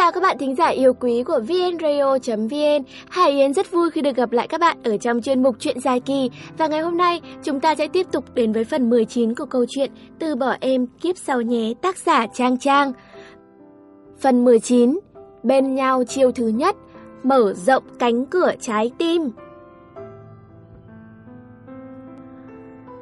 Xin chào các bạn thính giả yêu quý của vnradio.vn Hải Yến rất vui khi được gặp lại các bạn ở trong chuyên mục Chuyện dài kỳ. Và ngày hôm nay chúng ta sẽ tiếp tục đến với phần 19 của câu chuyện Từ bỏ em kiếp sau nhé tác giả Trang Trang. Phần 19 Bên nhau chiều thứ nhất Mở rộng cánh cửa trái tim.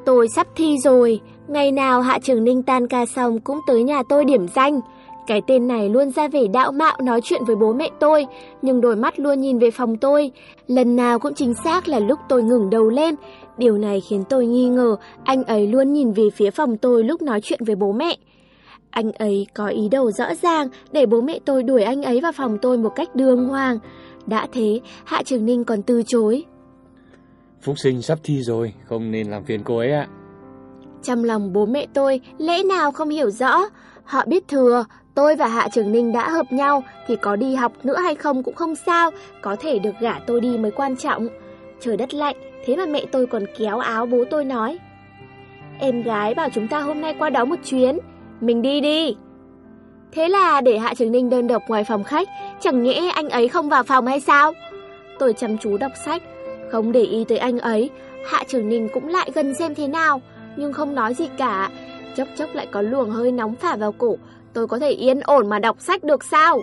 Tôi sắp thi rồi, ngày nào Hạ Trường Ninh tan ca xong cũng tới nhà tôi điểm danh. Cái tên này luôn ra vẻ đạo mạo nói chuyện với bố mẹ tôi, nhưng đôi mắt luôn nhìn về phòng tôi. Lần nào cũng chính xác là lúc tôi ngừng đầu lên. Điều này khiến tôi nghi ngờ anh ấy luôn nhìn về phía phòng tôi lúc nói chuyện với bố mẹ. Anh ấy có ý đồ rõ ràng để bố mẹ tôi đuổi anh ấy vào phòng tôi một cách đường hoàng. Đã thế, Hạ Trường Ninh còn từ chối. Phúc sinh sắp thi rồi, không nên làm phiền cô ấy ạ. Trong lòng bố mẹ tôi lẽ nào không hiểu rõ. Họ biết thừa, tôi và Hạ Trường Ninh đã hợp nhau thì có đi học nữa hay không cũng không sao, có thể được gả tôi đi mới quan trọng. Trời đất lạnh, thế mà mẹ tôi còn kéo áo bố tôi nói. Em gái bảo chúng ta hôm nay qua đó một chuyến, mình đi đi. Thế là để Hạ Trường Ninh đơn độc ngoài phòng khách, chẳng nhẽ anh ấy không vào phòng hay sao? Tôi chăm chú đọc sách, không để ý tới anh ấy, Hạ Trường Ninh cũng lại gần xem thế nào, nhưng không nói gì cả. Chốc chốc lại có luồng hơi nóng phả vào cổ, tôi có thể yên ổn mà đọc sách được sao?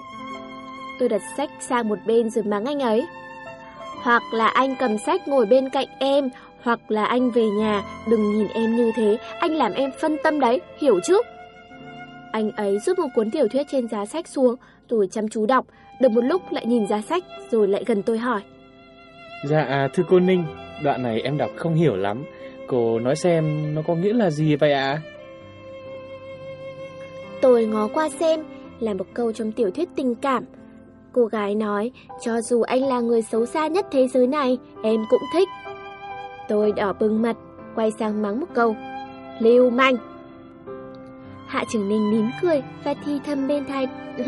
Tôi đặt sách sang một bên rồi mắng anh ấy. Hoặc là anh cầm sách ngồi bên cạnh em, hoặc là anh về nhà, đừng nhìn em như thế, anh làm em phân tâm đấy, hiểu chứ? Anh ấy rút một cuốn tiểu thuyết trên giá sách xuống, rồi chăm chú đọc, được một lúc lại nhìn giá sách, rồi lại gần tôi hỏi. Dạ, à, thưa cô Ninh, đoạn này em đọc không hiểu lắm. Cô nói xem nó có nghĩa là gì vậy ạ? Tôi ngó qua xem, là một câu trong tiểu thuyết tình cảm. Cô gái nói, cho dù anh là người xấu xa nhất thế giới này, em cũng thích. Tôi đỏ bừng mặt, quay sang mắng một câu. Lưu manh! Hạ Trường Ninh nín cười và thi thầm bên tai...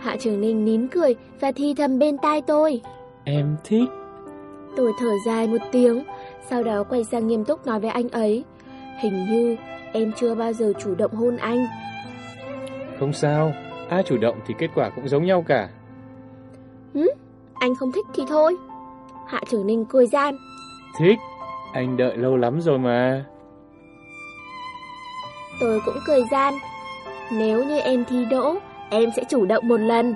Hạ Trường Ninh nín cười và thi thầm bên tai tôi. Em thích. Tôi thở dài một tiếng, sau đó quay sang nghiêm túc nói với anh ấy. Hình như em chưa bao giờ chủ động hôn anh. Không sao, ai chủ động thì kết quả cũng giống nhau cả. Hứ, anh không thích thì thôi. Hạ trưởng ninh cười gian. Thích, anh đợi lâu lắm rồi mà. Tôi cũng cười gian. Nếu như em thi đỗ, em sẽ chủ động một lần.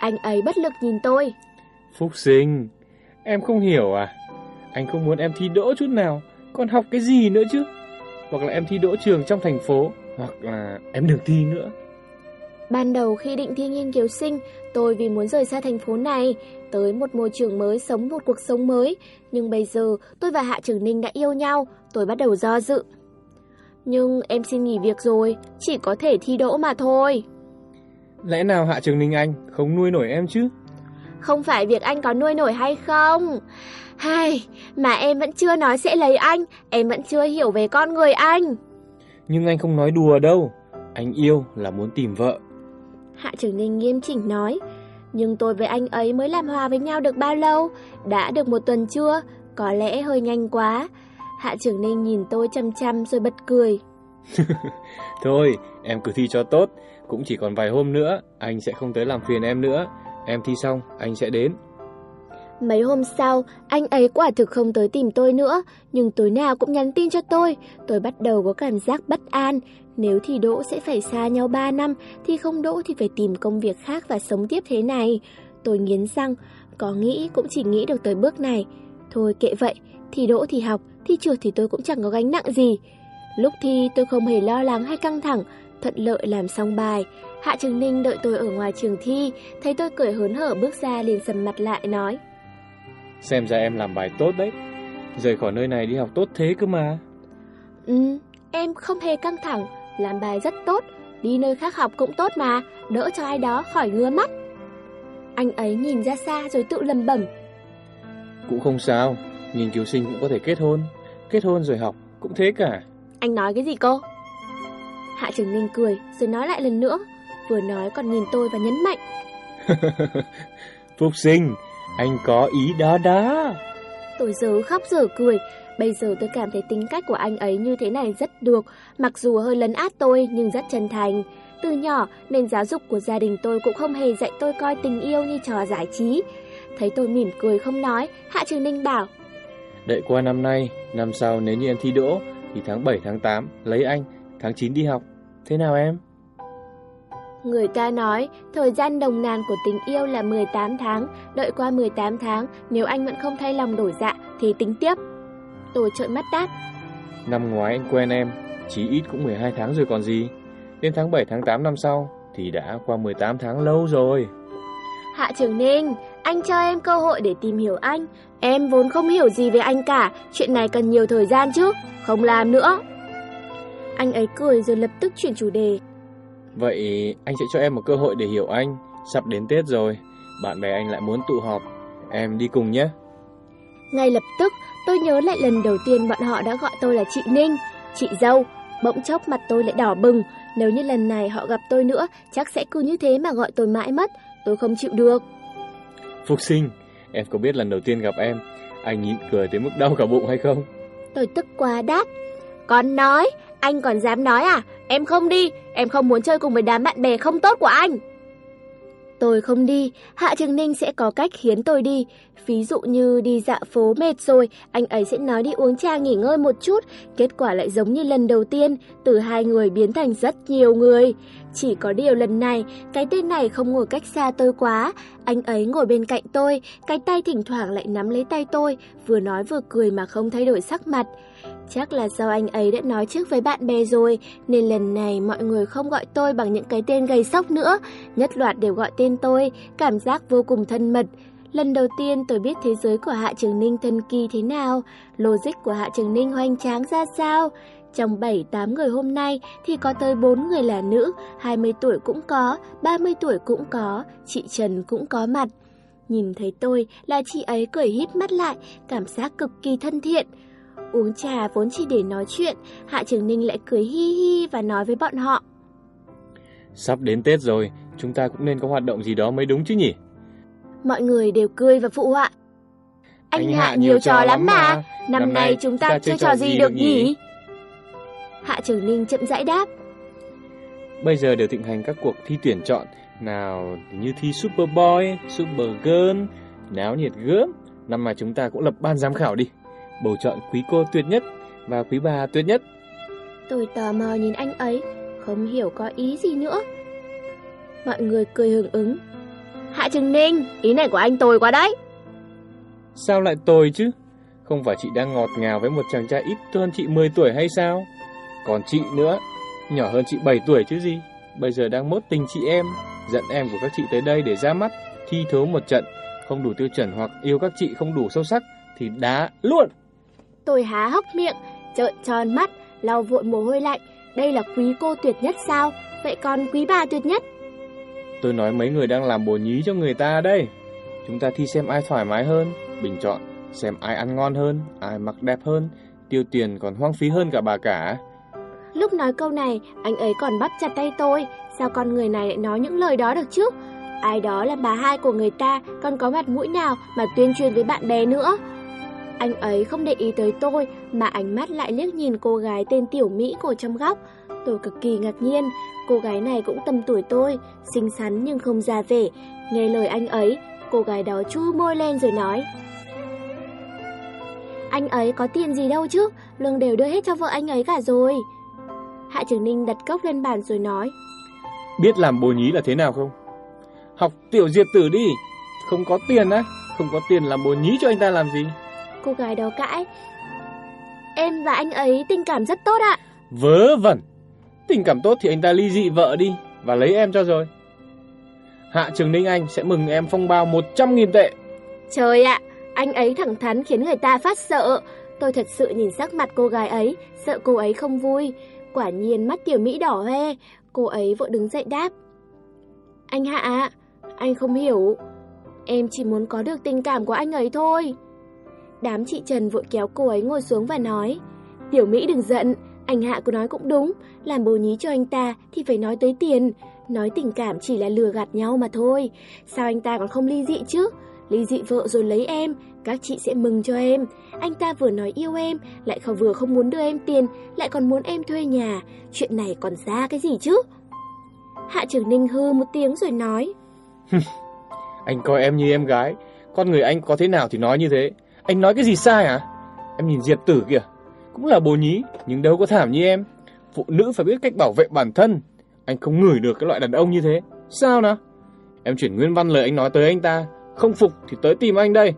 Anh ấy bất lực nhìn tôi. Phúc sinh, em không hiểu à? Anh không muốn em thi đỗ chút nào, còn học cái gì nữa chứ? Hoặc là em thi đỗ trường trong thành phố, hoặc là em đừng thi nữa. Ban đầu khi định thi nghiên cứu sinh, tôi vì muốn rời xa thành phố này, tới một môi trường mới sống một cuộc sống mới. Nhưng bây giờ tôi và Hạ Trường Ninh đã yêu nhau, tôi bắt đầu do dự. Nhưng em xin nghỉ việc rồi, chỉ có thể thi đỗ mà thôi. Lẽ nào Hạ Trường Ninh Anh không nuôi nổi em chứ? Không phải việc anh có nuôi nổi hay không. Hay, mà em vẫn chưa nói sẽ lấy anh, em vẫn chưa hiểu về con người anh. Nhưng anh không nói đùa đâu, anh yêu là muốn tìm vợ. Hạ Trường Ninh nghiêm chỉnh nói, nhưng tôi với anh ấy mới làm hòa với nhau được bao lâu? Đã được một tuần chưa? Có lẽ hơi nhanh quá. Hạ Trường Ninh nhìn tôi chăm chăm rồi bật cười. Thôi, em cứ thi cho tốt, cũng chỉ còn vài hôm nữa, anh sẽ không tới làm phiền em nữa. Em thi xong, anh sẽ đến. Mấy hôm sau, anh ấy quả thực không tới tìm tôi nữa, nhưng tối nào cũng nhắn tin cho tôi. Tôi bắt đầu có cảm giác bất an. Nếu thì đỗ sẽ phải xa nhau 3 năm, thì không đỗ thì phải tìm công việc khác và sống tiếp thế này. Tôi nghiến răng, có nghĩ cũng chỉ nghĩ được tới bước này. Thôi kệ vậy, thì đỗ thì học, thi trượt thì tôi cũng chẳng có gánh nặng gì. Lúc thi tôi không hề lo lắng hay căng thẳng, thuận lợi làm xong bài. Hạ Trường Ninh đợi tôi ở ngoài trường thi, thấy tôi cười hớn hở bước ra liền sầm mặt lại nói. Xem ra em làm bài tốt đấy, rời khỏi nơi này đi học tốt thế cơ mà. Ừ, em không hề căng thẳng, làm bài rất tốt, đi nơi khác học cũng tốt mà, đỡ cho ai đó khỏi ngứa mắt. Anh ấy nhìn ra xa rồi tự lầm bẩm. Cũng không sao, nghiên cứu sinh cũng có thể kết hôn, kết hôn rồi học, cũng thế cả. Anh nói cái gì cô? Hạ Trường Ninh cười rồi nói lại lần nữa, vừa nói còn nhìn tôi và nhấn mạnh. Phúc sinh, anh có ý đó đó. Tôi giờ khóc giờ cười, bây giờ tôi cảm thấy tính cách của anh ấy như thế này rất được, mặc dù hơi lấn át tôi nhưng rất chân thành. Từ nhỏ nên giáo dục của gia đình tôi cũng không hề dạy tôi coi tình yêu như trò giải trí. Thấy tôi mỉm cười không nói, Hạ Trường Ninh bảo. Đợi qua năm nay, năm sau nếu như em thi đỗ thì tháng 7 tháng 8 lấy anh, tháng 9 đi học. Thế nào em? Người ta nói, thời gian đồng nàn của tình yêu là 18 tháng, đợi qua 18 tháng, nếu anh vẫn không thay lòng đổi dạ thì tính tiếp. Tôi trợn mắt đáp. Năm ngoái anh quen em, chí ít cũng 12 tháng rồi còn gì. Đến tháng 7 tháng 8 năm sau thì đã qua 18 tháng lâu rồi. Hạ Trường Ninh, anh cho em cơ hội để tìm hiểu anh. Em vốn không hiểu gì về anh cả, chuyện này cần nhiều thời gian chứ, không làm nữa. Anh ấy cười rồi lập tức chuyển chủ đề. Vậy anh sẽ cho em một cơ hội để hiểu anh. Sắp đến Tết rồi, bạn bè anh lại muốn tụ họp. Em đi cùng nhé. Ngay lập tức, tôi nhớ lại lần đầu tiên bọn họ đã gọi tôi là chị Ninh, chị dâu. Bỗng chốc mặt tôi lại đỏ bừng. Nếu như lần này họ gặp tôi nữa, chắc sẽ cứ như thế mà gọi tôi mãi mất. Tôi không chịu được. Phục sinh, em có biết lần đầu tiên gặp em, anh nhịn cười tới mức đau cả bụng hay không? Tôi tức quá đáp. Còn nói, anh còn dám nói à? Em không đi, em không muốn chơi cùng với đám bạn bè không tốt của anh. Tôi không đi, Hạ Trường Ninh sẽ có cách khiến tôi đi. Ví dụ như đi dạo phố mệt rồi, anh ấy sẽ nói đi uống trà nghỉ ngơi một chút. Kết quả lại giống như lần đầu tiên, từ hai người biến thành rất nhiều người. Chỉ có điều lần này, cái tên này không ngồi cách xa tôi quá. Anh ấy ngồi bên cạnh tôi, cái tay thỉnh thoảng lại nắm lấy tay tôi, vừa nói vừa cười mà không thay đổi sắc mặt. Chắc là do anh ấy đã nói trước với bạn bè rồi, nên lần này mọi người không gọi tôi bằng những cái tên gầy sóc nữa, nhất loạt đều gọi tên tôi, cảm giác vô cùng thân mật. Lần đầu tiên tôi biết thế giới của Hạ Trường Ninh thân kỳ thế nào, logic của Hạ Trường Ninh hoành tráng ra sao. Trong 7-8 người hôm nay thì có tới 4 người là nữ, 20 tuổi cũng có, 30 tuổi cũng có, chị Trần cũng có mặt. Nhìn thấy tôi là chị ấy cười híp mắt lại, cảm giác cực kỳ thân thiện. Uống trà vốn chỉ để nói chuyện, Hạ Trường Ninh lại cười hi hi và nói với bọn họ. Sắp đến Tết rồi, chúng ta cũng nên có hoạt động gì đó mới đúng chứ nhỉ? Mọi người đều cười và phụ họa. Anh, anh Hạ nhiều trò lắm mà, năm, năm nay chúng ta chơi trò gì được nhỉ? Hạ Trường Ninh chậm rãi đáp. Bây giờ đều thịnh hành các cuộc thi tuyển chọn, nào như thi Superboy, Supergirl, náo nhiệt gớm. Năm mà chúng ta cũng lập ban giám khảo đi bầu chọn quý cô tuyệt nhất và quý bà tuyệt nhất. Tôi tò mò nhìn anh ấy, không hiểu có ý gì nữa. Mọi người cười hưởng ứng. Hạ Trừng Ninh, ý này của anh tồi quá đấy. Sao lại tồi chứ? Không phải chị đang ngọt ngào với một chàng trai ít hơn chị 10 tuổi hay sao? Còn chị nữa, nhỏ hơn chị 7 tuổi chứ gì? Bây giờ đang mốt tình chị em, dẫn em của các chị tới đây để ra mắt, thi thố một trận, không đủ tiêu chuẩn hoặc yêu các chị không đủ sâu sắc thì đá luôn. Tôi há hốc miệng, trợn tròn mắt, lau vội mồ hôi lạnh. Đây là quý cô tuyệt nhất sao? Vậy còn quý bà tuyệt nhất? Tôi nói mấy người đang làm bồ nhí cho người ta đây. Chúng ta thi xem ai thoải mái hơn, bình chọn, xem ai ăn ngon hơn, ai mặc đẹp hơn, tiêu tiền còn hoang phí hơn cả bà cả. Lúc nói câu này, anh ấy còn bắt chặt tay tôi. Sao con người này lại nói những lời đó được chứ? Ai đó là bà hai của người ta, còn có mặt mũi nào mà tuyên truyền với bạn bè nữa? Anh ấy không để ý tới tôi mà ánh mắt lại liếc nhìn cô gái tên Tiểu Mỹ của trong góc. Tôi cực kỳ ngạc nhiên, cô gái này cũng tầm tuổi tôi, xinh xắn nhưng không già vẻ. Nghe lời anh ấy, cô gái đó chu môi lên rồi nói. Anh ấy có tiền gì đâu chứ, lương đều đưa hết cho vợ anh ấy cả rồi. Hạ Trường Ninh đặt cốc lên bàn rồi nói. Biết làm bồ nhí là thế nào không? Học tiểu diệt tử đi, không có tiền á, không có tiền làm bồ nhí cho anh ta làm gì? Cô gái đó cãi. Em và anh ấy tình cảm rất tốt ạ. Vớ vẩn. Tình cảm tốt thì anh ta ly dị vợ đi và lấy em cho rồi. Hạ Trường Ninh Anh sẽ mừng em phong bao 100.000 tệ. Trời ạ, anh ấy thẳng thắn khiến người ta phát sợ. Tôi thật sự nhìn sắc mặt cô gái ấy, sợ cô ấy không vui. Quả nhiên mắt tiểu Mỹ đỏ hoe, cô ấy vội đứng dậy đáp. Anh Hạ, anh không hiểu. Em chỉ muốn có được tình cảm của anh ấy thôi. Đám chị Trần vội kéo cô ấy ngồi xuống và nói Tiểu Mỹ đừng giận, anh Hạ có nói cũng đúng Làm bồ nhí cho anh ta thì phải nói tới tiền Nói tình cảm chỉ là lừa gạt nhau mà thôi Sao anh ta còn không ly dị chứ Ly dị vợ rồi lấy em Các chị sẽ mừng cho em Anh ta vừa nói yêu em Lại không vừa không muốn đưa em tiền Lại còn muốn em thuê nhà Chuyện này còn ra cái gì chứ Hạ trưởng Ninh hư một tiếng rồi nói. anh coi em như em gái, con người anh có thế nào thì nói như thế. Anh nói cái gì sai à? Em nhìn Diệp Tử kìa, cũng là bồ nhí, nhưng đâu có thảm như em. Phụ nữ phải biết cách bảo vệ bản thân. Anh không ngửi được cái loại đàn ông như thế. Sao nào? Em chuyển nguyên văn lời anh nói tới anh ta. Không phục thì tới tìm anh đây.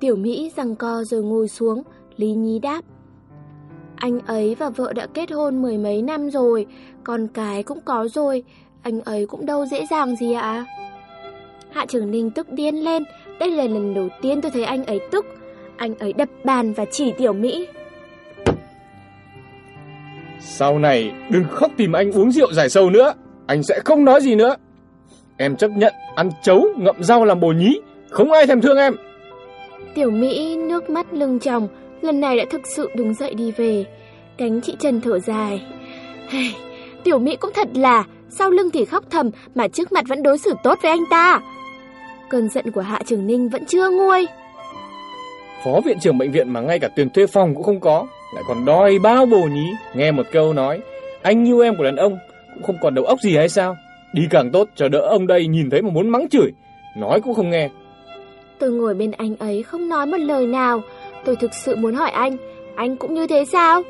Tiểu Mỹ rằng co rồi ngồi xuống, Lý Nhi đáp. Anh ấy và vợ đã kết hôn mười mấy năm rồi, con cái cũng có rồi, anh ấy cũng đâu dễ dàng gì ạ. Hạ trưởng Ninh tức điên lên, đây là lần đầu tiên tôi thấy anh ấy tức. Anh ấy đập bàn và chỉ Tiểu Mỹ. Sau này đừng khóc tìm anh uống rượu giải sầu nữa, anh sẽ không nói gì nữa. Em chấp nhận ăn chấu ngậm rau làm bồ nhí, không ai thèm thương em. Tiểu Mỹ nước mắt lưng tròng, lần này đã thực sự đứng dậy đi về. Cánh chị Trần thở dài. Hey, Tiểu Mỹ cũng thật là, sau lưng thì khóc thầm mà trước mặt vẫn đối xử tốt với anh ta. Cơn giận của Hạ Trường Ninh vẫn chưa nguôi. Phó viện trưởng bệnh viện mà ngay cả tiền thuê phòng cũng không có, lại còn đòi bao bồ nhí. Nghe một câu nói, anh yêu em của đàn ông cũng không còn đầu óc gì hay sao? Đi càng tốt cho đỡ ông đây nhìn thấy mà muốn mắng chửi, nói cũng không nghe. Tôi ngồi bên anh ấy không nói một lời nào. Tôi thực sự muốn hỏi anh, anh cũng như thế sao?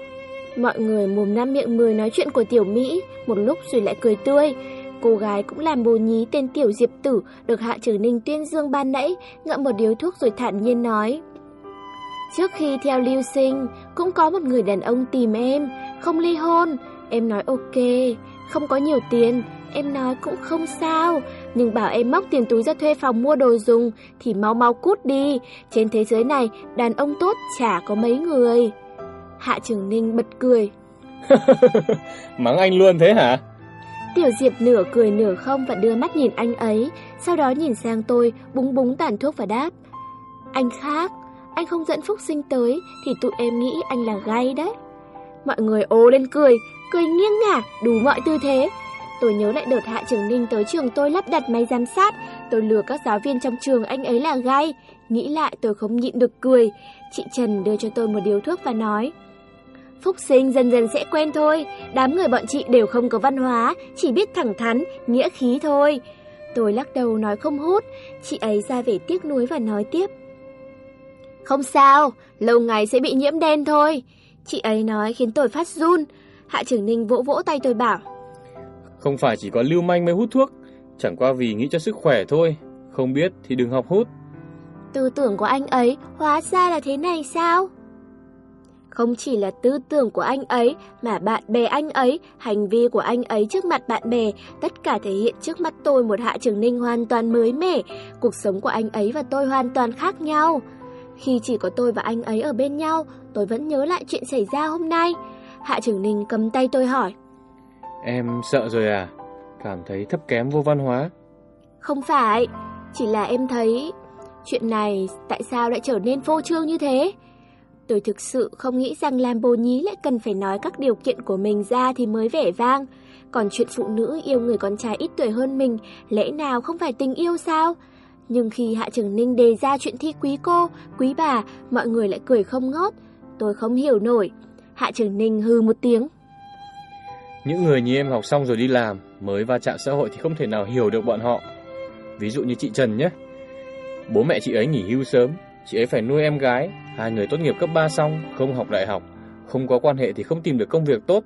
Mọi người mồm năm miệng mười nói chuyện của Tiểu Mỹ, một lúc rồi lại cười tươi. Cô gái cũng làm bồ nhí tên Tiểu Diệp Tử, được Hạ Trừ Ninh tuyên dương ban nãy, ngậm một điếu thuốc rồi thản nhiên nói. Trước khi theo lưu sinh, cũng có một người đàn ông tìm em, không ly hôn. Em nói ok, không có nhiều tiền, em nói cũng không sao. Nhưng bảo em móc tiền túi ra thuê phòng mua đồ dùng thì mau mau cút đi. Trên thế giới này, đàn ông tốt chả có mấy người. Hạ Trường Ninh bật cười. Mắng anh luôn thế hả? Tiểu Diệp nửa cười nửa không và đưa mắt nhìn anh ấy, sau đó nhìn sang tôi, búng búng tàn thuốc và đáp. Anh khác, anh không dẫn Phúc Sinh tới thì tụi em nghĩ anh là gay đấy. Mọi người ồ lên cười, cười nghiêng ngả, đủ mọi tư thế. Tôi nhớ lại đợt Hạ Trường Ninh tới trường tôi lắp đặt máy giám sát, tôi lừa các giáo viên trong trường anh ấy là gay. Nghĩ lại tôi không nhịn được cười. Chị Trần đưa cho tôi một điếu thuốc và nói. Phúc sinh dần dần sẽ quen thôi, đám người bọn chị đều không có văn hóa, chỉ biết thẳng thắn, nghĩa khí thôi. Tôi lắc đầu nói không hút, chị ấy ra vẻ tiếc nuối và nói tiếp. Không sao, lâu ngày sẽ bị nhiễm đen thôi. Chị ấy nói khiến tôi phát run. Hạ trưởng Ninh vỗ vỗ tay tôi bảo. Không phải chỉ có lưu manh mới hút thuốc, chẳng qua vì nghĩ cho sức khỏe thôi. Không biết thì đừng học hút. Tư tưởng của anh ấy hóa ra là thế này sao? Không chỉ là tư tưởng của anh ấy, mà bạn bè anh ấy, hành vi của anh ấy trước mặt bạn bè, tất cả thể hiện trước mắt tôi một Hạ Trường Ninh hoàn toàn mới mẻ. Cuộc sống của anh ấy và tôi hoàn toàn khác nhau. Khi chỉ có tôi và anh ấy ở bên nhau, tôi vẫn nhớ lại chuyện xảy ra hôm nay. Hạ Trường Ninh cầm tay tôi hỏi. Em sợ rồi à? Cảm thấy thấp kém vô văn hóa? Không phải, chỉ là em thấy chuyện này tại sao lại trở nên vô trương như thế? Tôi thực sự không nghĩ rằng làm bồ nhí lại cần phải nói các điều kiện của mình ra thì mới vẻ vang. Còn chuyện phụ nữ yêu người con trai ít tuổi hơn mình, lẽ nào không phải tình yêu sao? Nhưng khi Hạ Trường Ninh đề ra chuyện thi quý cô, quý bà, mọi người lại cười không ngót. Tôi không hiểu nổi. Hạ Trường Ninh hư một tiếng. Những người như em học xong rồi đi làm, mới va chạm xã hội thì không thể nào hiểu được bọn họ. Ví dụ như chị Trần nhé. Bố mẹ chị ấy nghỉ hưu sớm, chị ấy phải nuôi em gái, hai người tốt nghiệp cấp 3 xong, không học đại học, không có quan hệ thì không tìm được công việc tốt.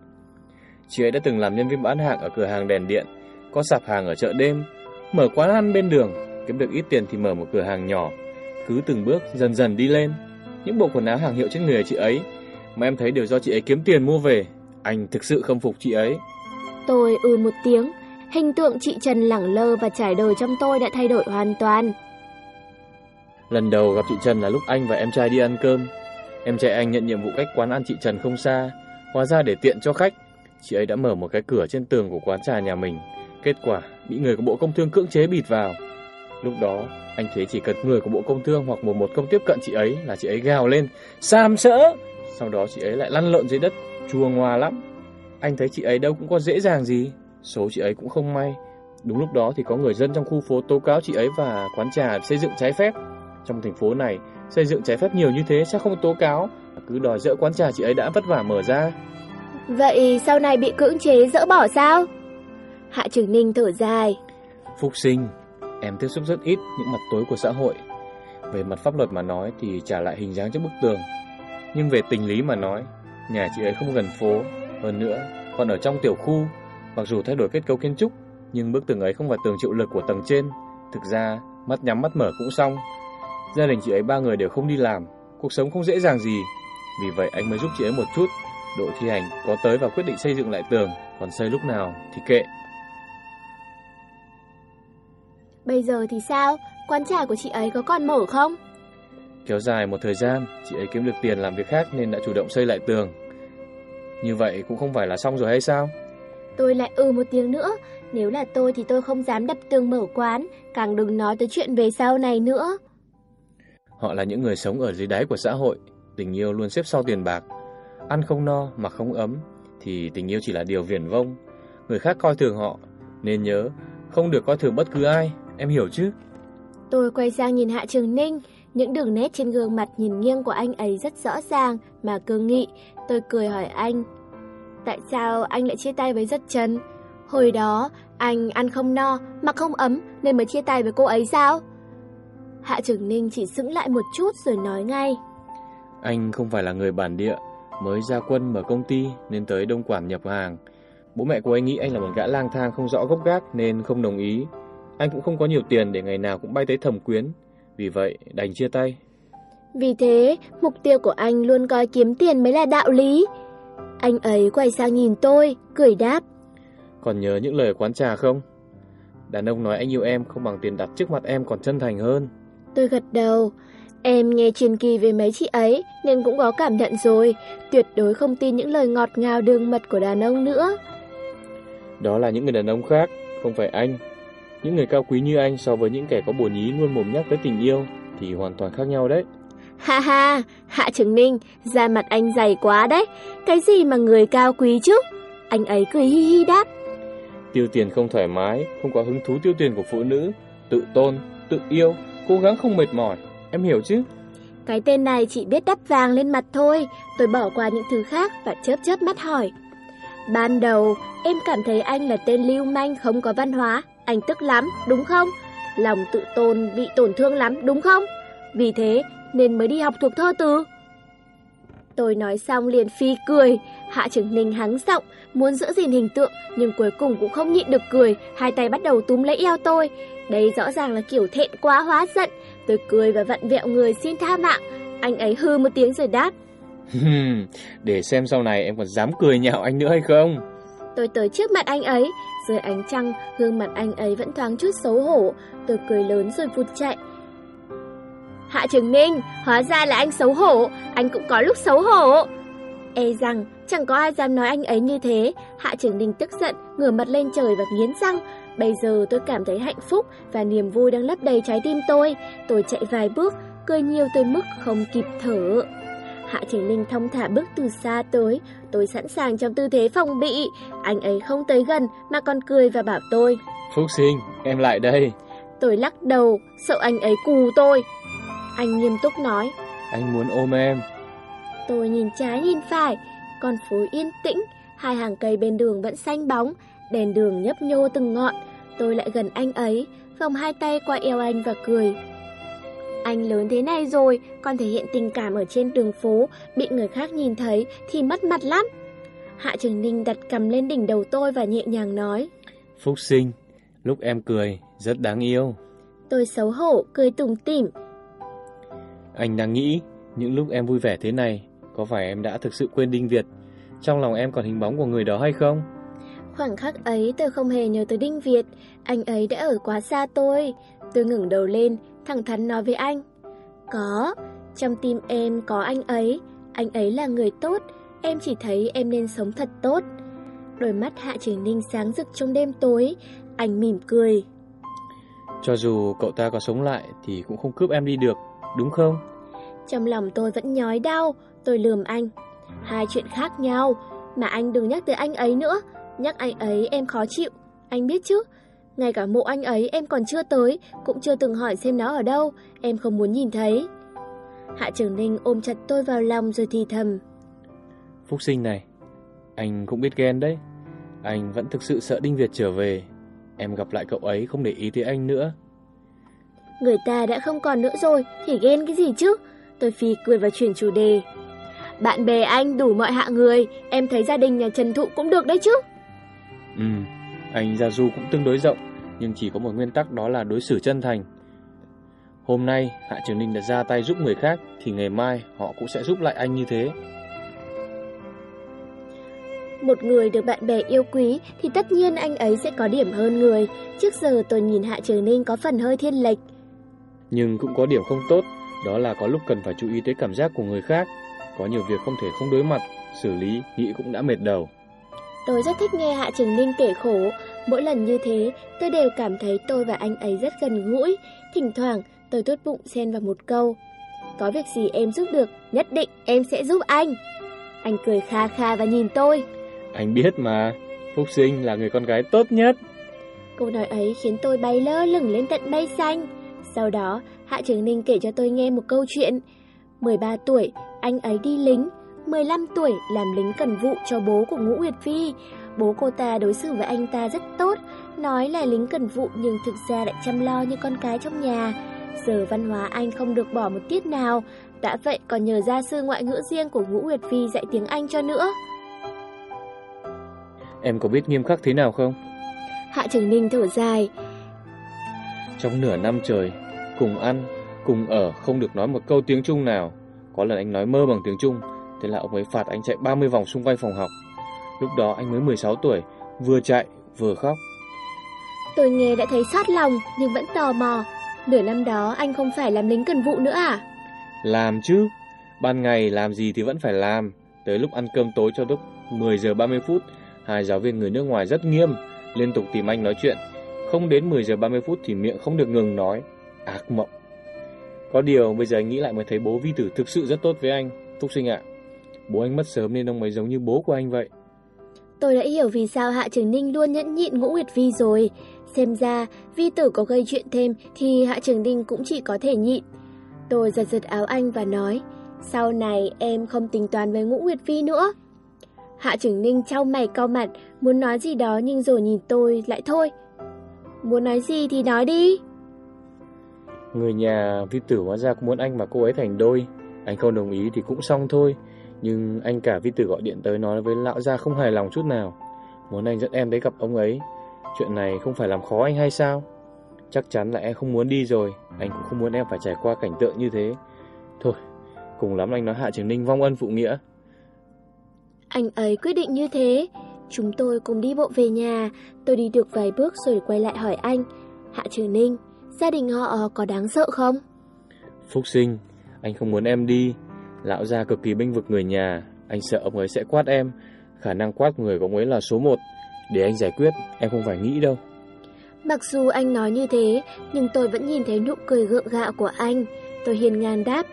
Chị ấy đã từng làm nhân viên bán hàng ở cửa hàng đèn điện, có sạp hàng ở chợ đêm, mở quán ăn bên đường, kiếm được ít tiền thì mở một cửa hàng nhỏ, cứ từng bước dần dần đi lên. Những bộ quần áo hàng hiệu trên người chị ấy mà em thấy đều do chị ấy kiếm tiền mua về, anh thực sự không phục chị ấy. Tôi ừ một tiếng, hình tượng chị Trần lẳng lơ và trải đời trong tôi đã thay đổi hoàn toàn. Lần đầu gặp chị Trần là lúc anh và em trai đi ăn cơm. Em trai anh nhận nhiệm vụ cách quán ăn chị Trần không xa, hóa ra để tiện cho khách, chị ấy đã mở một cái cửa trên tường của quán trà nhà mình. Kết quả bị người của Bộ Công Thương cưỡng chế bịt vào. Lúc đó, anh thấy chỉ cần người của Bộ Công Thương hoặc một một công tiếp cận chị ấy là chị ấy gào lên, sam sỡ. Sau đó chị ấy lại lăn lộn dưới đất, chua ngoa lắm. Anh thấy chị ấy đâu cũng có dễ dàng gì, số chị ấy cũng không may. Đúng lúc đó thì có người dân trong khu phố tố cáo chị ấy và quán trà xây dựng trái phép. Trong thành phố này, xây dựng trái phép nhiều như thế chắc không tố cáo, cứ đòi dỡ quán trà chị ấy đã vất vả mở ra. Vậy sau này bị cưỡng chế dỡ bỏ sao? Hạ Trường Ninh thở dài. Phúc sinh, em tiếp xúc rất ít những mặt tối của xã hội. Về mặt pháp luật mà nói thì trả lại hình dáng cho bức tường. Nhưng về tình lý mà nói, nhà chị ấy không gần phố. Hơn nữa, còn ở trong tiểu khu. Mặc dù thay đổi kết cấu kiến trúc, nhưng bức tường ấy không phải tường chịu lực của tầng trên. Thực ra, mắt nhắm mắt mở cũng xong. Gia đình chị ấy ba người đều không đi làm, cuộc sống không dễ dàng gì. Vì vậy anh mới giúp chị ấy một chút. Đội thi hành có tới và quyết định xây dựng lại tường, còn xây lúc nào thì kệ. Bây giờ thì sao? Quán trà của chị ấy có còn mở không? Kéo dài một thời gian, chị ấy kiếm được tiền làm việc khác nên đã chủ động xây lại tường. Như vậy cũng không phải là xong rồi hay sao? Tôi lại ừ một tiếng nữa, nếu là tôi thì tôi không dám đập tường mở quán, càng đừng nói tới chuyện về sau này nữa. Họ là những người sống ở dưới đáy của xã hội, tình yêu luôn xếp sau tiền bạc. Ăn không no mà không ấm thì tình yêu chỉ là điều viển vông. Người khác coi thường họ, nên nhớ không được coi thường bất cứ ai, em hiểu chứ? Tôi quay sang nhìn Hạ Trường Ninh, những đường nét trên gương mặt nhìn nghiêng của anh ấy rất rõ ràng mà cương nghị. Tôi cười hỏi anh, tại sao anh lại chia tay với Rất Trần? Hồi đó, anh ăn không no, mặc không ấm nên mới chia tay với cô ấy sao? Hạ Trường Ninh chỉ sững lại một chút rồi nói ngay. Anh không phải là người bản địa, mới ra quân mở công ty nên tới Đông Quản nhập hàng. Bố mẹ của anh nghĩ anh là một gã lang thang không rõ gốc gác nên không đồng ý. Anh cũng không có nhiều tiền để ngày nào cũng bay tới thẩm quyến, vì vậy đành chia tay. Vì thế, mục tiêu của anh luôn coi kiếm tiền mới là đạo lý. Anh ấy quay sang nhìn tôi, cười đáp. Còn nhớ những lời quán trà không? Đàn ông nói anh yêu em không bằng tiền đặt trước mặt em còn chân thành hơn. Tôi gật đầu. Em nghe truyền kỳ về mấy chị ấy nên cũng có cảm nhận rồi. Tuyệt đối không tin những lời ngọt ngào đường mật của đàn ông nữa. Đó là những người đàn ông khác, không phải anh. Những người cao quý như anh so với những kẻ có bổn ý luôn mồm nhắc tới tình yêu thì hoàn toàn khác nhau đấy. Ha ha, Hạ Trường Ninh, da mặt anh dày quá đấy. Cái gì mà người cao quý chứ? Anh ấy cười hi hi đáp. Tiêu tiền không thoải mái, không có hứng thú tiêu tiền của phụ nữ, tự tôn, tự yêu, cố gắng không mệt mỏi, em hiểu chứ? Cái tên này chỉ biết đắp vàng lên mặt thôi, tôi bỏ qua những thứ khác và chớp chớp mắt hỏi. Ban đầu, em cảm thấy anh là tên lưu manh không có văn hóa, anh tức lắm, đúng không? Lòng tự tôn bị tổn thương lắm, đúng không? Vì thế nên mới đi học thuộc thơ từ. Tôi nói xong liền phi cười, Hạ Trường Ninh hắng giọng, muốn giữ gìn hình tượng nhưng cuối cùng cũng không nhịn được cười, hai tay bắt đầu túm lấy eo tôi. Đây rõ ràng là kiểu thẹn quá hóa giận, tôi cười và vặn vẹo người xin tha mạng. Anh ấy hư một tiếng rồi đáp. Để xem sau này em còn dám cười nhạo anh nữa hay không? Tôi tới trước mặt anh ấy, dưới ánh trăng, gương mặt anh ấy vẫn thoáng chút xấu hổ. Tôi cười lớn rồi vụt chạy. Hạ Trường Ninh, hóa ra là anh xấu hổ, anh cũng có lúc xấu hổ. E rằng chẳng có ai dám nói anh ấy như thế, Hạ Trường Ninh tức giận, ngửa mặt lên trời và nghiến răng. Bây giờ tôi cảm thấy hạnh phúc và niềm vui đang lấp đầy trái tim tôi. Tôi chạy vài bước, cười nhiều tới mức không kịp thở. Hạ Trường Ninh thông thả bước từ xa tới, tôi sẵn sàng trong tư thế phòng bị. Anh ấy không tới gần mà còn cười và bảo tôi. Phúc sinh, em lại đây. Tôi lắc đầu, sợ anh ấy cù tôi. Anh nghiêm túc nói. Anh muốn ôm em. Tôi nhìn trái nhìn phải, con phố yên tĩnh, hai hàng cây bên đường vẫn xanh bóng, đèn đường nhấp nhô từng ngọn. Tôi lại gần anh ấy, vòng hai tay qua eo anh và cười. Anh lớn thế này rồi, còn thể hiện tình cảm ở trên đường phố, bị người khác nhìn thấy thì mất mặt lắm. Hạ Trường Ninh đặt cầm lên đỉnh đầu tôi và nhẹ nhàng nói. Phúc sinh, lúc em cười, rất đáng yêu. Tôi xấu hổ, cười tủm tỉm. Anh đang nghĩ, những lúc em vui vẻ thế này, có phải em đã thực sự quên Đinh Việt? Trong lòng em còn hình bóng của người đó hay không? Khoảng khắc ấy tôi không hề nhớ tới Đinh Việt, anh ấy đã ở quá xa tôi. Tôi ngẩng đầu lên, thẳng thắn nói với anh. Có, trong tim em có anh ấy, anh ấy là người tốt, em chỉ thấy em nên sống thật tốt. Đôi mắt Hạ Trường Ninh sáng rực trong đêm tối, anh mỉm cười. Cho dù cậu ta có sống lại thì cũng không cướp em đi được, đúng không? Trong lòng tôi vẫn nhói đau, tôi lườm anh. Hai chuyện khác nhau, mà anh đừng nhắc tới anh ấy nữa, nhắc anh ấy em khó chịu, anh biết chứ. Ngay cả mộ anh ấy em còn chưa tới, cũng chưa từng hỏi xem nó ở đâu, em không muốn nhìn thấy. Hạ Trường Ninh ôm chặt tôi vào lòng rồi thì thầm. Phúc sinh này, anh cũng biết ghen đấy. Anh vẫn thực sự sợ Đinh Việt trở về. Em gặp lại cậu ấy không để ý tới anh nữa. Người ta đã không còn nữa rồi, thì ghen cái gì chứ? Tôi phi cười và chuyển chủ đề. Bạn bè anh đủ mọi hạ người, em thấy gia đình nhà Trần Thụ cũng được đấy chứ. Ừ, anh Gia Du cũng tương đối rộng, nhưng chỉ có một nguyên tắc đó là đối xử chân thành. Hôm nay Hạ Trường Ninh đã ra tay giúp người khác, thì ngày mai họ cũng sẽ giúp lại anh như thế. Một người được bạn bè yêu quý thì tất nhiên anh ấy sẽ có điểm hơn người. Trước giờ tôi nhìn Hạ Trường Ninh có phần hơi thiên lệch. Nhưng cũng có điểm không tốt, đó là có lúc cần phải chú ý tới cảm giác của người khác. Có nhiều việc không thể không đối mặt, xử lý, nghĩ cũng đã mệt đầu. Tôi rất thích nghe Hạ Trường Ninh kể khổ. Mỗi lần như thế, tôi đều cảm thấy tôi và anh ấy rất gần gũi. Thỉnh thoảng, tôi tốt bụng xen vào một câu. Có việc gì em giúp được, nhất định em sẽ giúp anh. Anh cười kha kha và nhìn tôi. Anh biết mà, Phúc Sinh là người con gái tốt nhất. Câu nói ấy khiến tôi bay lơ lửng lên tận mây xanh. Sau đó, Hạ Trường Ninh kể cho tôi nghe một câu chuyện. 13 tuổi, anh ấy đi lính. 15 tuổi làm lính cần vụ cho bố của Ngũ Nguyệt Phi. Bố cô ta đối xử với anh ta rất tốt, nói là lính cần vụ nhưng thực ra lại chăm lo như con cái trong nhà. Giờ văn hóa anh không được bỏ một tiết nào, đã vậy còn nhờ gia sư ngoại ngữ riêng của Ngũ Nguyệt Phi dạy tiếng Anh cho nữa. Em có biết nghiêm khắc thế nào không? Hạ Trường Ninh thở dài. Trong nửa năm trời, cùng ăn, cùng ở không được nói một câu tiếng Trung nào. Có lần anh nói mơ bằng tiếng Trung, thế là ông ấy phạt anh chạy 30 vòng xung quanh phòng học. Lúc đó anh mới 16 tuổi, vừa chạy vừa khóc. Tôi nghe đã thấy xót lòng nhưng vẫn tò mò. Nửa năm đó anh không phải làm lính cần vụ nữa à? Làm chứ, ban ngày làm gì thì vẫn phải làm. Tới lúc ăn cơm tối cho lúc 10 giờ 30 phút, hai giáo viên người nước ngoài rất nghiêm, liên tục tìm anh nói chuyện. Không đến 10 giờ 30 phút thì miệng không được ngừng nói. Ác mộng. Có điều bây giờ anh nghĩ lại mới thấy bố vi tử thực sự rất tốt với anh, Phúc Sinh ạ. Bố anh mất sớm nên ông ấy giống như bố của anh vậy. Tôi đã hiểu vì sao Hạ Trường Ninh luôn nhẫn nhịn Ngũ Nguyệt Vi rồi. Xem ra, Vi tử có gây chuyện thêm thì Hạ Trường Ninh cũng chỉ có thể nhịn. Tôi giật giật áo anh và nói, sau này em không tính toán với Ngũ Nguyệt Vi nữa. Hạ Trường Ninh trao mày cao mặt, muốn nói gì đó nhưng rồi nhìn tôi lại thôi. Muốn nói gì thì nói đi. Người nhà vi tử hóa ra cũng muốn anh và cô ấy thành đôi. Anh không đồng ý thì cũng xong thôi. Nhưng anh cả vi tử gọi điện tới nói với lão gia không hài lòng chút nào. Muốn anh dẫn em tới gặp ông ấy. Chuyện này không phải làm khó anh hay sao? Chắc chắn là em không muốn đi rồi. Anh cũng không muốn em phải trải qua cảnh tượng như thế. Thôi, cùng lắm anh nói Hạ Trường Ninh vong ân phụ nghĩa. Anh ấy quyết định như thế. Chúng tôi cùng đi bộ về nhà. Tôi đi được vài bước rồi quay lại hỏi anh. Hạ Trường Ninh, gia đình họ có đáng sợ không? Phúc sinh, anh không muốn em đi. Lão gia cực kỳ bênh vực người nhà. Anh sợ ông ấy sẽ quát em. Khả năng quát người của ông ấy là số 1. Để anh giải quyết, em không phải nghĩ đâu. Mặc dù anh nói như thế, nhưng tôi vẫn nhìn thấy nụ cười gượng gạo của anh. Tôi hiền ngang đáp.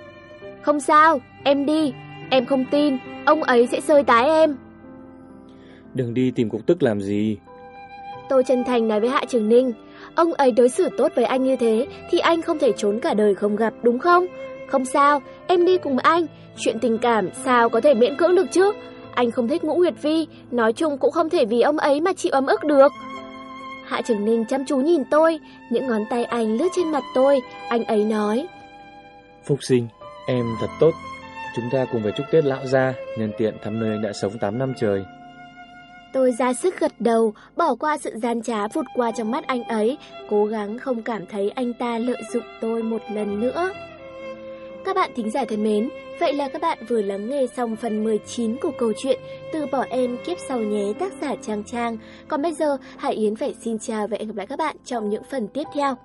Không sao, em đi. Em không tin, ông ấy sẽ sơi tái em. Đừng đi tìm cục tức làm gì. Tôi chân thành nói với Hạ Trường Ninh. Ông ấy đối xử tốt với anh như thế thì anh không thể trốn cả đời không gặp đúng không? Không sao, em đi cùng anh. Chuyện tình cảm sao có thể miễn cưỡng được chứ? Anh không thích Ngũ Nguyệt Vi, nói chung cũng không thể vì ông ấy mà chịu ấm ức được. Hạ Trường Ninh chăm chú nhìn tôi, những ngón tay anh lướt trên mặt tôi, anh ấy nói. Phúc sinh, em thật tốt. Chúng ta cùng về chúc Tết lão gia, nhân tiện thăm nơi anh đã sống 8 năm trời. Tôi ra sức gật đầu, bỏ qua sự gian trá vụt qua trong mắt anh ấy, cố gắng không cảm thấy anh ta lợi dụng tôi một lần nữa. Các bạn thính giả thân mến, vậy là các bạn vừa lắng nghe xong phần 19 của câu chuyện Từ bỏ em kiếp sau nhé tác giả Trang Trang. Còn bây giờ, Hải Yến phải xin chào và hẹn gặp lại các bạn trong những phần tiếp theo.